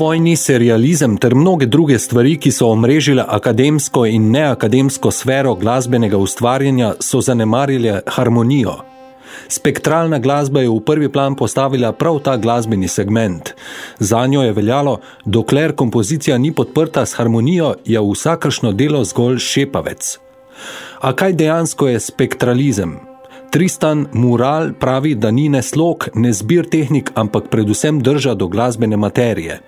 Povojni serializem ter mnoge druge stvari, ki so omrežile akademsko in neakademsko sfero glasbenega ustvarjanja, so zanemarile harmonijo. Spektralna glasba je v prvi plan postavila prav ta glasbeni segment. Za njo je veljalo, dokler kompozicija ni podprta s harmonijo, je vsakršno delo zgolj šepavec. A kaj dejansko je spektralizem? Tristan Mural pravi, da ni ne slog, ne zbir tehnik, ampak predvsem drža do glasbene materije.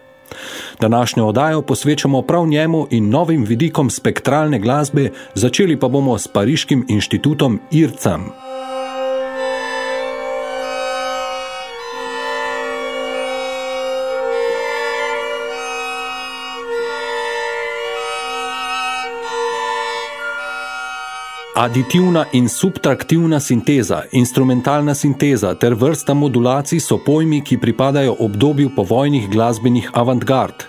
Današnjo odajo posvečamo prav njemu in novim vidikom spektralne glasbe, začeli pa bomo s Pariškim inštitutom IRCAM. Aditivna in subtraktivna sinteza, instrumentalna sinteza ter vrsta modulacij so pojmi, ki pripadajo obdobju povojnih glasbenih avantgard.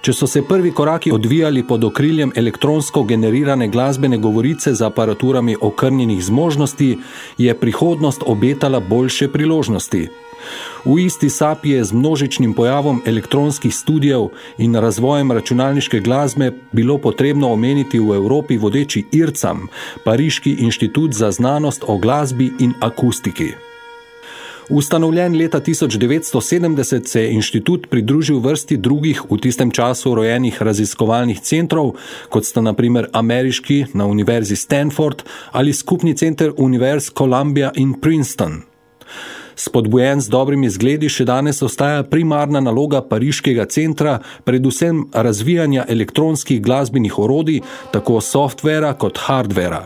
Če so se prvi koraki odvijali pod okriljem elektronsko generirane glasbene govorice z aparaturami okrnjenih zmožnosti, je prihodnost obetala boljše priložnosti. V isti sapi je z množičnim pojavom elektronskih studijev in razvojem računalniške glasbe bilo potrebno omeniti v Evropi vodeči IRCAM, Pariški inštitut za znanost o glasbi in akustiki. Ustanovljen leta 1970 se je inštitut pridružil vrsti drugih v tistem času rojenih raziskovalnih centrov, kot sta na primer ameriški na univerzi Stanford ali skupni center univerz Columbia in Princeton. Spodbujen z dobrimi zgledi še danes ostaja primarna naloga Pariškega centra, predvsem razvijanja elektronskih glasbenih orodij, tako softvera kot hardvera.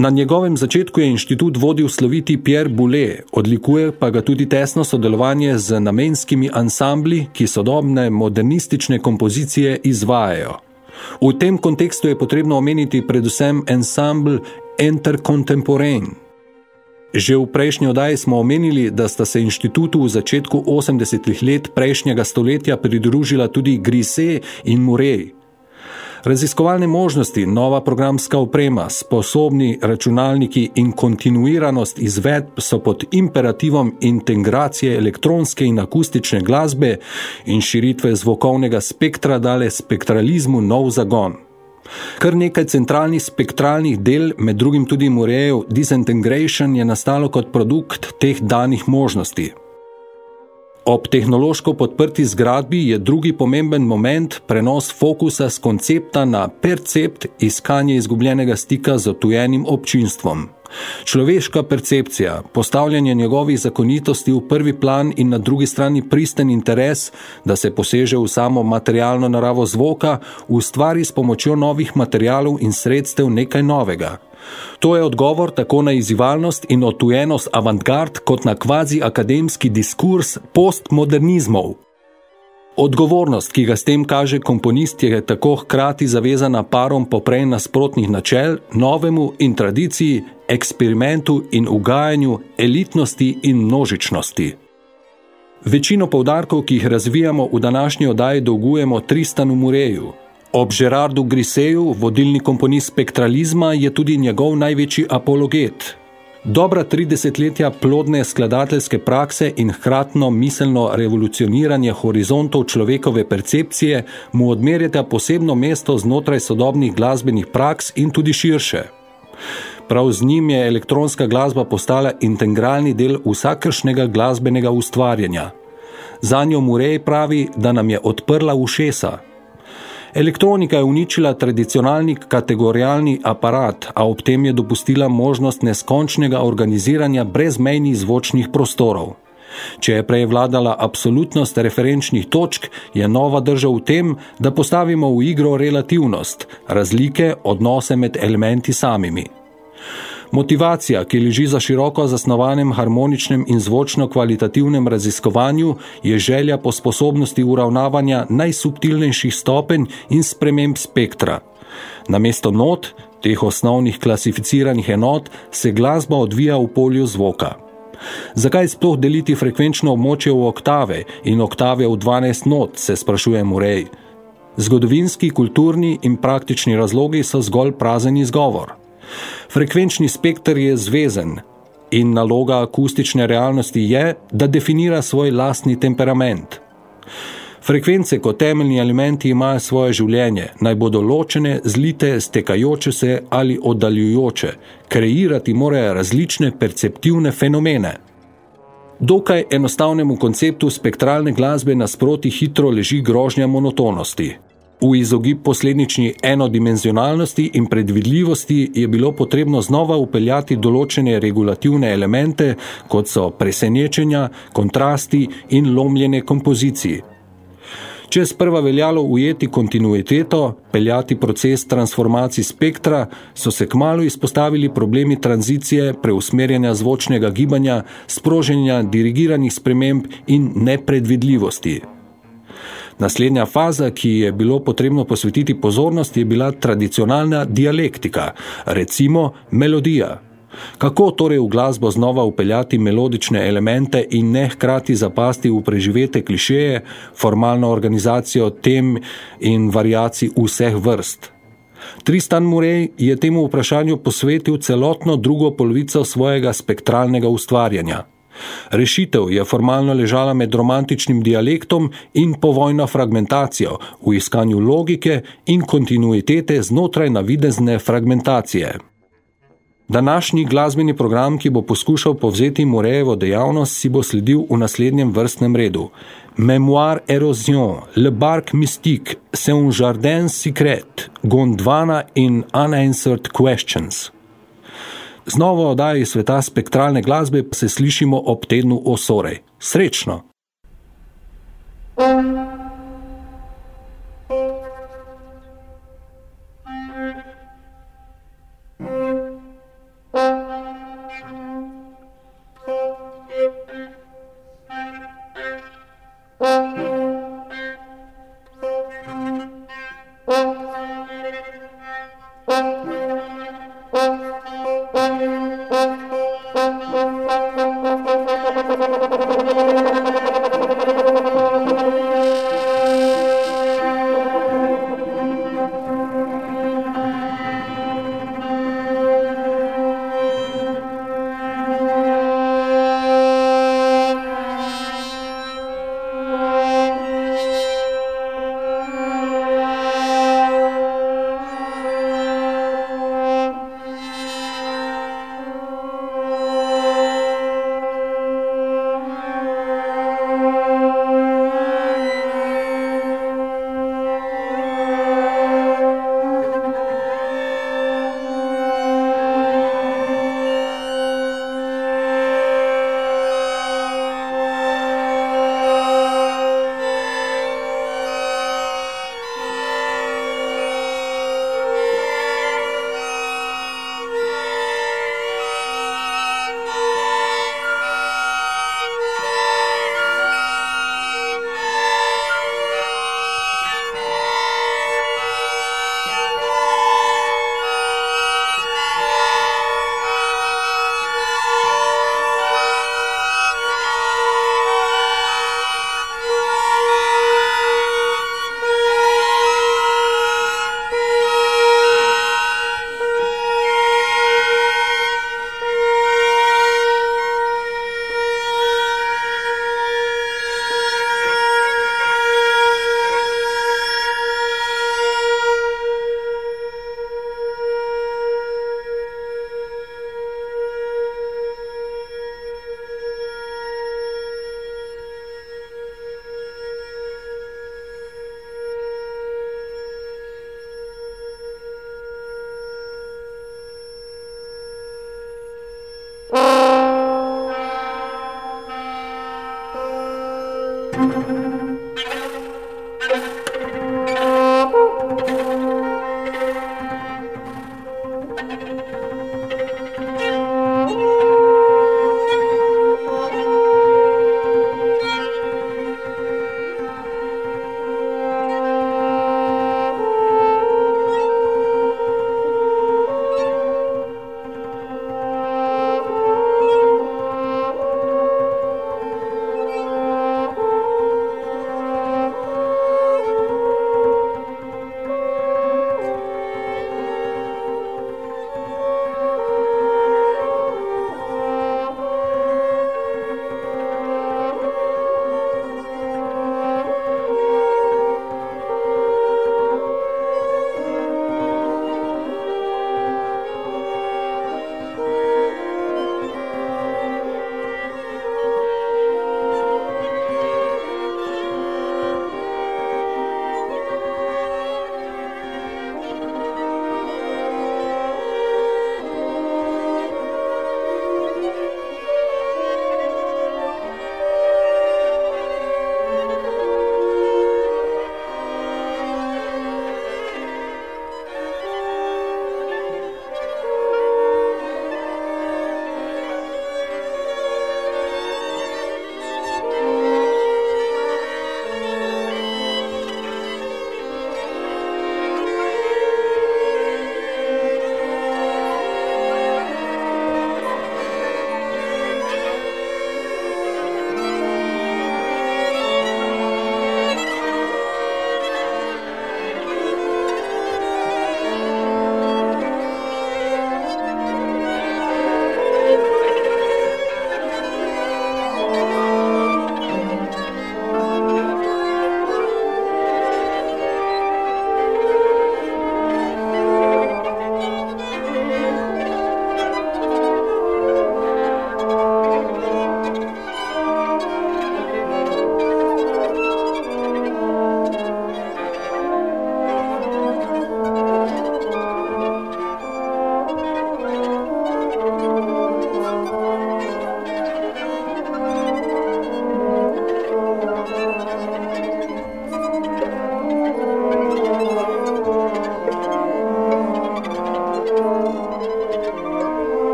Na njegovem začetku je inštitut vodil sloviti Pierre Boulet, odlikuje pa ga tudi tesno sodelovanje z namenskimi ansambli, ki sodobne modernistične kompozicije izvajajo. V tem kontekstu je potrebno omeniti predvsem ensemble Enter Contemporain, Že v prejšnji oddaji smo omenili, da sta se inštitutu v začetku 80-ih let prejšnjega stoletja pridružila tudi Grise in Murray. Raziskovalne možnosti, nova programska oprema, sposobni računalniki in kontinuiranost izvedb so pod imperativom integracije elektronske in akustične glasbe in širitve zvokovnega spektra dale spektralizmu nov zagon. Kar nekaj centralnih spektralnih del, med drugim tudi Murejev Disintegration, je nastalo kot produkt teh danih možnosti. Ob tehnološko podprti zgradbi je drugi pomemben moment prenos fokusa z koncepta na percept iskanje izgubljenega stika z otujenim občinstvom. Človeška percepcija, postavljanje njegovih zakonitosti v prvi plan in na drugi strani pristen interes, da se poseže v samo materialno naravo zvoka, ustvari s pomočjo novih materialov in sredstev nekaj novega. To je odgovor tako na izivalnost in otujenost avantgard kot na kvazi akademski diskurs postmodernizmov. Odgovornost, ki ga s tem kaže komponist, je tako hkrati zavezana parom poprej nasprotnih načel, novemu in tradiciji, eksperimentu in ugajanju, elitnosti in množičnosti. Večino poudarkov, ki jih razvijamo v današnji oddaji, dolgujemo Tristanu Mureju. Ob Gerardu Griseju, vodilni komponist spektralizma, je tudi njegov največji apologet – Dobra 30-letja plodne skladateljske prakse in hkratno miselno revolucioniranje horizontov človekove percepcije mu odmerjata posebno mesto znotraj sodobnih glasbenih praks in tudi širše. Prav z njim je elektronska glasba postala integralni del vsakršnega glasbenega ustvarjanja. Zanjo Murej pravi, da nam je odprla ušesa – Elektronika je uničila tradicionalni kategorijalni aparat, a ob tem je dopustila možnost neskončnega organiziranja brezmejnih zvočnih prostorov. Če je prej vladala absolutnost referenčnih točk, je nova drža v tem, da postavimo v igro relativnost, razlike, odnose med elementi samimi. Motivacija, ki leži za široko zasnovanem harmoničnem in zvočno kvalitativnem raziskovanju, je želja po sposobnosti uravnavanja najsubtilnejših stopenj in sprememb spektra. Namesto not, teh osnovnih klasificiranih enot, se glasba odvija v polju zvoka. Zakaj sploh deliti frekvenčno območje v oktave in oktave v 12 not, se sprašuje Murej. Zgodovinski, kulturni in praktični razlogi so zgolj prazen izgovor. Frekvenčni spektr je zvezen in naloga akustične realnosti je, da definira svoj lastni temperament. Frekvence kot temeljni elementi imajo svoje življenje, naj bodo ločene, zlite, stekajoče se ali oddaljujoče, kreirati morajo različne perceptivne fenomene. Dokaj enostavnemu konceptu spektralne glasbe nasproti hitro leži grožnja monotonosti. V izogib posledični enodimenzionalnosti in predvidljivosti je bilo potrebno znova upeljati določene regulativne elemente, kot so presenečenja, kontrasti in lomljene kompozicije. Če sprva veljalo ujeti kontinuiteto, peljati proces transformacij spektra, so se kmalo izpostavili problemi tranzicije, preusmerjanja zvočnega gibanja, sproženja dirigiranih sprememb in nepredvidljivosti. Naslednja faza, ki je bilo potrebno posvetiti pozornost, je bila tradicionalna dialektika, recimo melodija. Kako torej v glasbo znova upeljati melodične elemente in ne hkrati zapasti v preživete klišeje, formalno organizacijo tem in variacij vseh vrst? Tristan Murray je temu vprašanju posvetil celotno drugo polovico svojega spektralnega ustvarjanja. Rešitev je formalno ležala med romantičnim dialektom in povojno fragmentacijo v iskanju logike in kontinuitete znotraj navidezne fragmentacije. Današnji glasbeni program, ki bo poskušal povzeti Morejevo dejavnost, si bo sledil v naslednjem vrstnem redu. Memoir Erosion, Le Barque Mystique, C'est un jardin secret, Gondwana in Unanswered Questions. Z novo oddajo sveta spektralne glasbe se slišimo ob tednu Osorej. Srečno!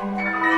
Música